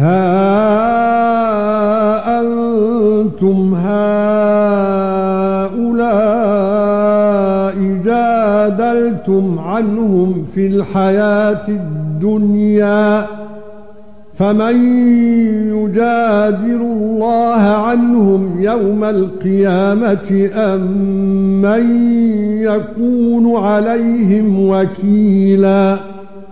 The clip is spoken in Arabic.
ها أنتم هؤلاء جادلتم عنهم في الحياة الدنيا فمن يجادل الله عنهم يوم القيامة أم من يكون عليهم وكيلا